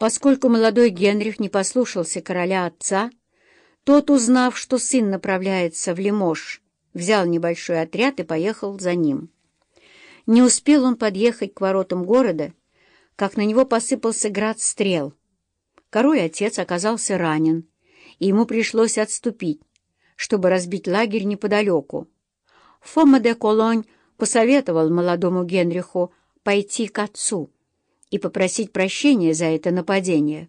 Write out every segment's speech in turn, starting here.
Поскольку молодой Генрих не послушался короля отца, тот, узнав, что сын направляется в Лимож, взял небольшой отряд и поехал за ним. Не успел он подъехать к воротам города, как на него посыпался град стрел. Король-отец оказался ранен, и ему пришлось отступить, чтобы разбить лагерь неподалеку. Фома де Колонь посоветовал молодому Генриху пойти к отцу и попросить прощения за это нападение,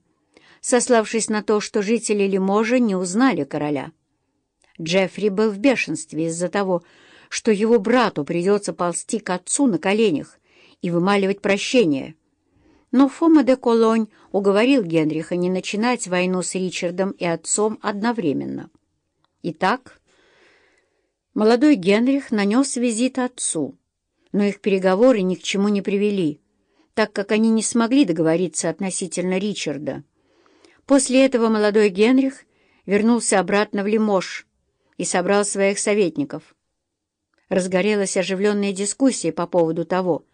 сославшись на то, что жители Лиможа не узнали короля. Джеффри был в бешенстве из-за того, что его брату придется ползти к отцу на коленях и вымаливать прощение. Но Фома де Колонь уговорил Генриха не начинать войну с Ричардом и отцом одновременно. Итак, молодой Генрих нанес визит отцу, но их переговоры ни к чему не привели, так как они не смогли договориться относительно Ричарда. После этого молодой Генрих вернулся обратно в Лимож и собрал своих советников. Разгорелась оживленная дискуссия по поводу того,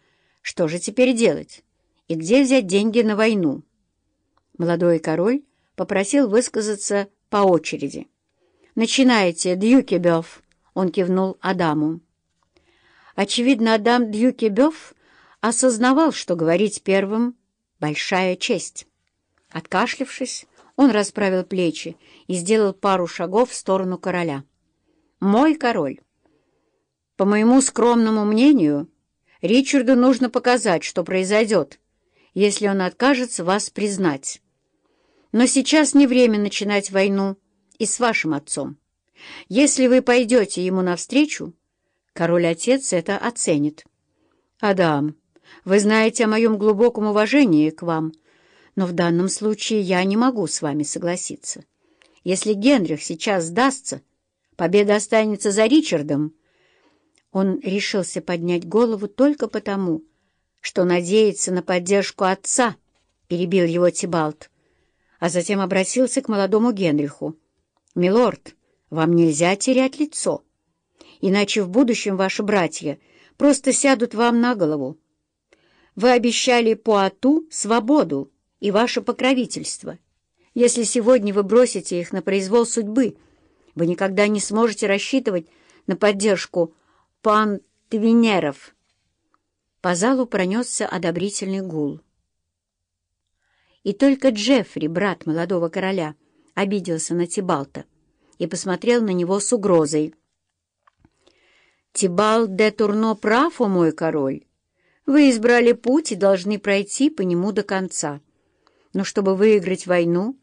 что же теперь делать и где взять деньги на войну. Молодой король попросил высказаться по очереди. «Начинайте, Дьюкебёв!» — он кивнул Адаму. Очевидно, Адам Дьюкебёв осознавал, что говорить первым — большая честь. Откашлившись, он расправил плечи и сделал пару шагов в сторону короля. «Мой король, по моему скромному мнению, Ричарду нужно показать, что произойдет, если он откажется вас признать. Но сейчас не время начинать войну и с вашим отцом. Если вы пойдете ему навстречу, король-отец это оценит. Адам, вы знаете о моем глубоком уважении к вам, но в данном случае я не могу с вами согласиться. Если Генрих сейчас сдастся, победа останется за Ричардом. Он решился поднять голову только потому, что надеется на поддержку отца, — перебил его Тибалт, а затем обратился к молодому Генриху. «Милорд, вам нельзя терять лицо, иначе в будущем ваши братья просто сядут вам на голову. Вы обещали Пуату свободу и ваше покровительство. Если сегодня вы бросите их на произвол судьбы, вы никогда не сможете рассчитывать на поддержку пантвенеров». По залу пронесся одобрительный гул. И только Джеффри, брат молодого короля, обиделся на Тибалта и посмотрел на него с угрозой. «Тибалт де Турно прав, о мой король. Вы избрали путь и должны пройти по нему до конца. Но чтобы выиграть войну,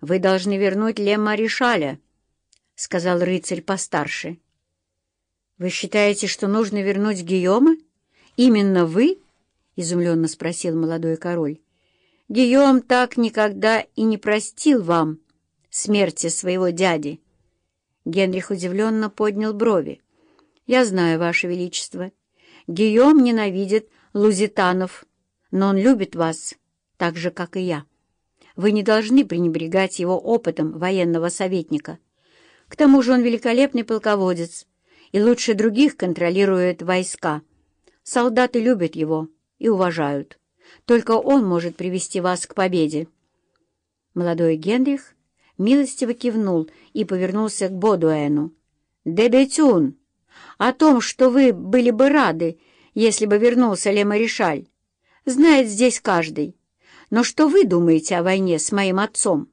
вы должны вернуть Ле Маришаля», — сказал рыцарь постарше. «Вы считаете, что нужно вернуть Гийома?» «Именно вы?» — изумленно спросил молодой король. «Гийом так никогда и не простил вам смерти своего дяди». Генрих удивленно поднял брови. «Я знаю, Ваше Величество. Гийом ненавидит лузитанов, но он любит вас, так же, как и я. Вы не должны пренебрегать его опытом военного советника. К тому же он великолепный полководец и лучше других контролирует войска». Солдаты любят его и уважают. Только он может привести вас к победе. Молодой Генрих милостиво кивнул и повернулся к Бодуэну. «Дебетюн! О том, что вы были бы рады, если бы вернулся Ле Маришаль, знает здесь каждый. Но что вы думаете о войне с моим отцом?»